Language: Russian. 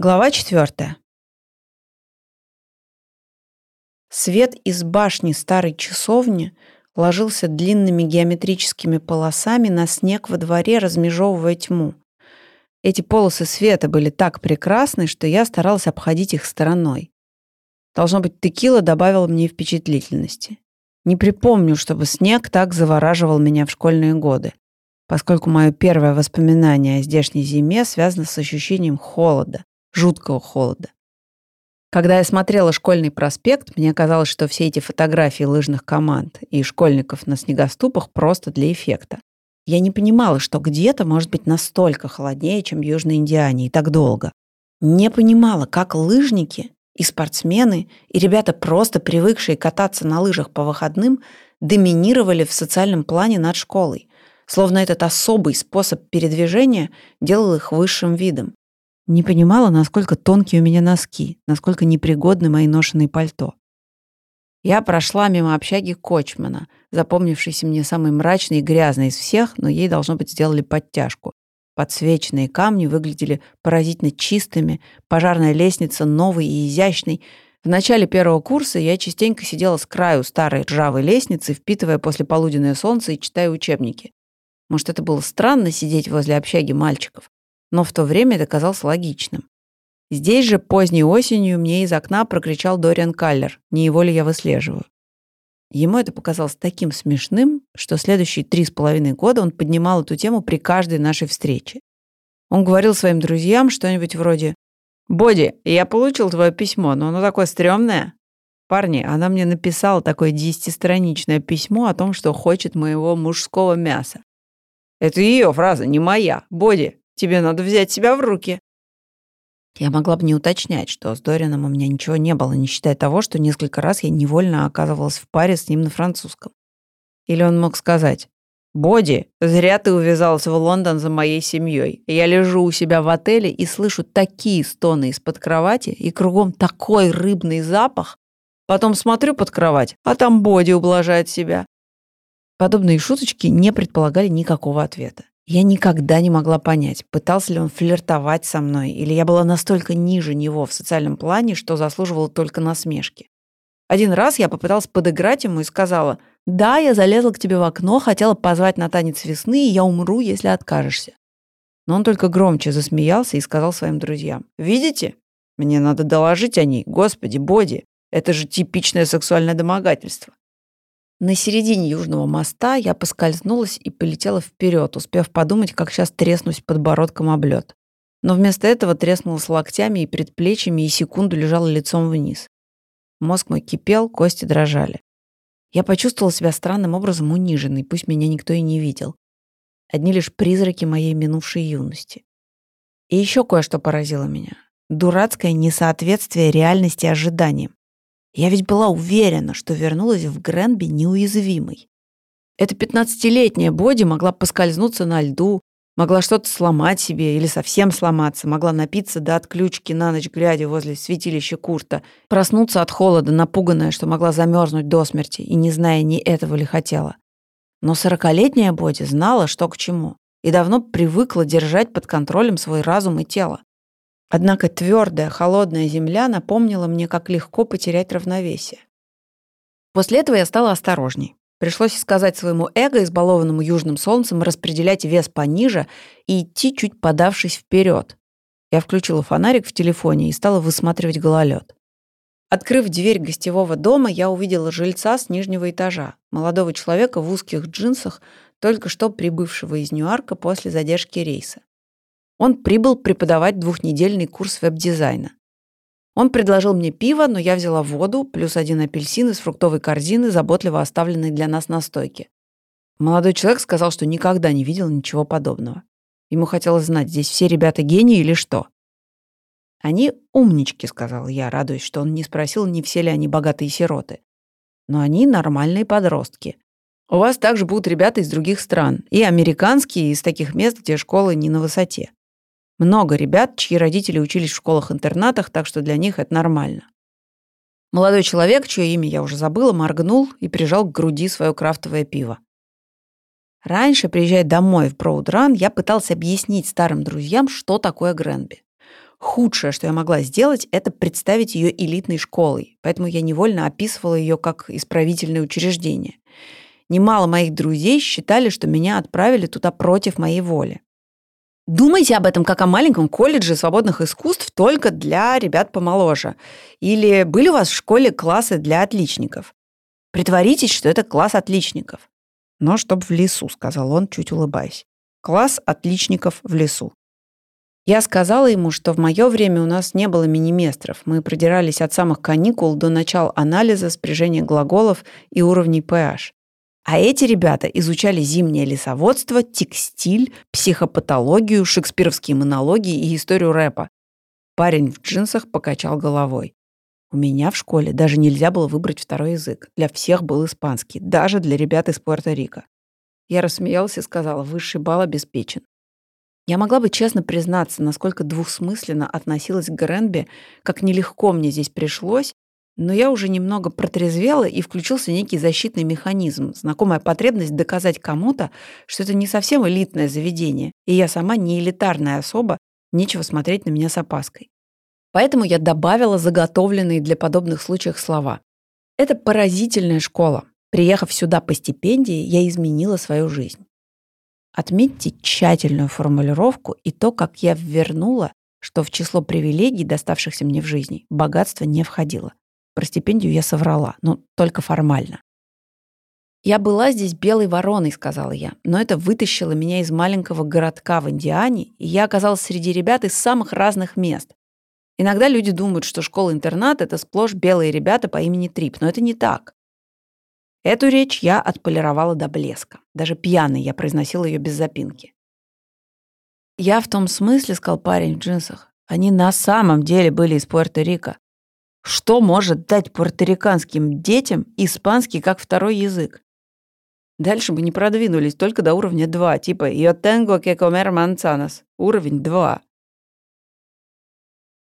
Глава четвертая. Свет из башни старой часовни ложился длинными геометрическими полосами на снег во дворе, размежевывая тьму. Эти полосы света были так прекрасны, что я старалась обходить их стороной. Должно быть, текила добавила мне впечатлительности. Не припомню, чтобы снег так завораживал меня в школьные годы, поскольку мое первое воспоминание о здешней зиме связано с ощущением холода, жуткого холода. Когда я смотрела «Школьный проспект», мне казалось, что все эти фотографии лыжных команд и школьников на снегоступах просто для эффекта. Я не понимала, что где-то может быть настолько холоднее, чем в Южной Индиане, и так долго. Не понимала, как лыжники и спортсмены, и ребята, просто привыкшие кататься на лыжах по выходным, доминировали в социальном плане над школой, словно этот особый способ передвижения делал их высшим видом. Не понимала, насколько тонкие у меня носки, насколько непригодны мои ношеные пальто. Я прошла мимо общаги Кочмана, запомнившейся мне самой мрачной и грязной из всех, но ей, должно быть, сделали подтяжку. Подсвеченные камни выглядели поразительно чистыми, пожарная лестница новой и изящной. В начале первого курса я частенько сидела с краю старой ржавой лестницы, впитывая послеполуденное солнце и читая учебники. Может, это было странно сидеть возле общаги мальчиков но в то время это казалось логичным. Здесь же поздней осенью мне из окна прокричал Дориан Каллер, не его ли я выслеживаю. Ему это показалось таким смешным, что следующие три с половиной года он поднимал эту тему при каждой нашей встрече. Он говорил своим друзьям что-нибудь вроде «Боди, я получил твое письмо, но оно такое стрёмное». Парни, она мне написала такое десятистраничное письмо о том, что хочет моего мужского мяса. Это ее фраза, не моя. Боди, Тебе надо взять себя в руки». Я могла бы не уточнять, что с Дорианом у меня ничего не было, не считая того, что несколько раз я невольно оказывалась в паре с ним на французском. Или он мог сказать, «Боди, зря ты увязалась в Лондон за моей семьей. Я лежу у себя в отеле и слышу такие стоны из-под кровати, и кругом такой рыбный запах. Потом смотрю под кровать, а там Боди ублажает себя». Подобные шуточки не предполагали никакого ответа. Я никогда не могла понять, пытался ли он флиртовать со мной, или я была настолько ниже него в социальном плане, что заслуживала только насмешки. Один раз я попыталась подыграть ему и сказала, «Да, я залезла к тебе в окно, хотела позвать на танец весны, и я умру, если откажешься». Но он только громче засмеялся и сказал своим друзьям, «Видите? Мне надо доложить о ней. Господи, Боди, это же типичное сексуальное домогательство. На середине Южного моста я поскользнулась и полетела вперед, успев подумать, как сейчас треснусь подбородком об лед. Но вместо этого треснулась локтями и предплечьями и секунду лежала лицом вниз. Мозг мой кипел, кости дрожали. Я почувствовала себя странным образом униженной, пусть меня никто и не видел. Одни лишь призраки моей минувшей юности. И еще кое-что поразило меня. Дурацкое несоответствие реальности ожиданиям. Я ведь была уверена, что вернулась в Гренби неуязвимой. Эта пятнадцатилетняя Боди могла поскользнуться на льду, могла что-то сломать себе или совсем сломаться, могла напиться до отключки на ночь, глядя возле святилища Курта, проснуться от холода, напуганная, что могла замерзнуть до смерти и не зная ни этого ли хотела. Но сорокалетняя Боди знала, что к чему, и давно привыкла держать под контролем свой разум и тело. Однако твердая, холодная земля напомнила мне, как легко потерять равновесие. После этого я стала осторожней. Пришлось сказать своему эго, избалованному южным солнцем, распределять вес пониже и идти, чуть подавшись вперед. Я включила фонарик в телефоне и стала высматривать гололед. Открыв дверь гостевого дома, я увидела жильца с нижнего этажа, молодого человека в узких джинсах, только что прибывшего из Ньюарка после задержки рейса. Он прибыл преподавать двухнедельный курс веб-дизайна. Он предложил мне пиво, но я взяла воду, плюс один апельсин из фруктовой корзины, заботливо оставленной для нас на стойке. Молодой человек сказал, что никогда не видел ничего подобного. Ему хотелось знать, здесь все ребята гении или что. «Они умнички», — сказал я, радуясь, что он не спросил, не все ли они богатые сироты. «Но они нормальные подростки. У вас также будут ребята из других стран, и американские, из таких мест, где школы не на высоте. Много ребят, чьи родители учились в школах-интернатах, так что для них это нормально. Молодой человек, чье имя я уже забыла, моргнул и прижал к груди свое крафтовое пиво. Раньше, приезжая домой в Броудран, я пытался объяснить старым друзьям, что такое Гренби. Худшее, что я могла сделать, это представить ее элитной школой, поэтому я невольно описывала ее как исправительное учреждение. Немало моих друзей считали, что меня отправили туда против моей воли. Думайте об этом как о маленьком колледже свободных искусств только для ребят помоложе. Или были у вас в школе классы для отличников? Притворитесь, что это класс отличников. Но чтоб в лесу, сказал он, чуть улыбаясь. Класс отличников в лесу. Я сказала ему, что в мое время у нас не было мини-местров. Мы продирались от самых каникул до начала анализа, спряжения глаголов и уровней PH. А эти ребята изучали зимнее лесоводство, текстиль, психопатологию, шекспировские монологи и историю рэпа. Парень в джинсах покачал головой. У меня в школе даже нельзя было выбрать второй язык. Для всех был испанский, даже для ребят из Пуэрто-Рико. Я рассмеялась и сказала, высший балл обеспечен. Я могла бы честно признаться, насколько двухсмысленно относилась к Гренби, как нелегко мне здесь пришлось, но я уже немного протрезвела, и включился некий защитный механизм, знакомая потребность доказать кому-то, что это не совсем элитное заведение, и я сама не элитарная особа, нечего смотреть на меня с опаской. Поэтому я добавила заготовленные для подобных случаев слова. Это поразительная школа. Приехав сюда по стипендии, я изменила свою жизнь. Отметьте тщательную формулировку и то, как я вернула, что в число привилегий, доставшихся мне в жизни, богатство не входило. Про стипендию я соврала, но только формально. «Я была здесь белой вороной», — сказала я, «но это вытащило меня из маленького городка в Индиане, и я оказалась среди ребят из самых разных мест. Иногда люди думают, что школа-интернат — это сплошь белые ребята по имени Трип, но это не так. Эту речь я отполировала до блеска. Даже пьяный я произносила ее без запинки. «Я в том смысле», — сказал парень в джинсах, «они на самом деле были из Пуэрто-Рико. Что может дать пуэрториканским детям испанский как второй язык? Дальше мы не продвинулись только до уровня 2, типа «Yo tengo que comer manzanas». Уровень 2.